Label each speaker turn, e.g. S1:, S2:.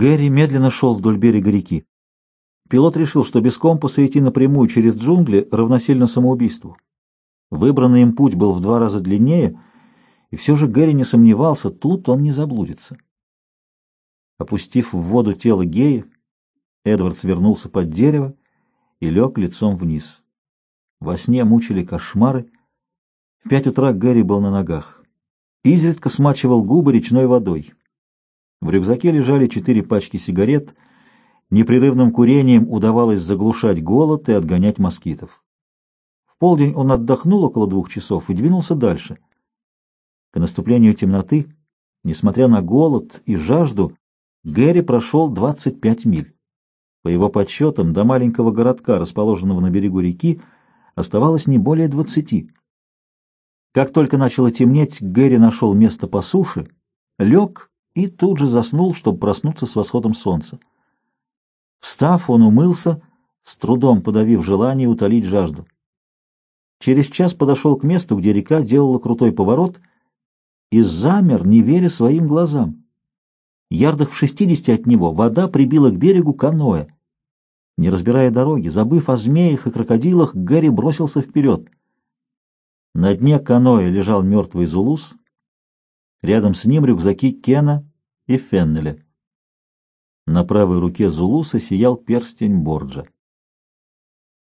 S1: Гэри медленно шел вдоль берега реки. Пилот решил, что без компаса идти напрямую через джунгли равносильно самоубийству. Выбранный им путь был в два раза длиннее, и все же Гэри не сомневался, тут он не заблудится. Опустив в воду тело Геи, Эдвард свернулся под дерево и лег лицом вниз. Во сне мучили кошмары. В пять утра Гэри был на ногах. Изредка смачивал губы речной водой. В рюкзаке лежали четыре пачки сигарет. Непрерывным курением удавалось заглушать голод и отгонять москитов. В полдень он отдохнул около двух часов и двинулся дальше. К наступлению темноты, несмотря на голод и жажду, Гэри прошел 25 миль. По его подсчетам, до маленького городка, расположенного на берегу реки, оставалось не более 20. Как только начало темнеть, Гэри нашел место по суше, лег и тут же заснул, чтобы проснуться с восходом солнца. Встав, он умылся, с трудом подавив желание утолить жажду. Через час подошел к месту, где река делала крутой поворот, и замер, не веря своим глазам. Ярдах в шестидесяти от него вода прибила к берегу каноэ. Не разбирая дороги, забыв о змеях и крокодилах, Гэри бросился вперед. На дне каноэ лежал мертвый Зулус, рядом с ним рюкзаки Кена и Феннеля. На правой руке Зулуса сиял перстень Борджа.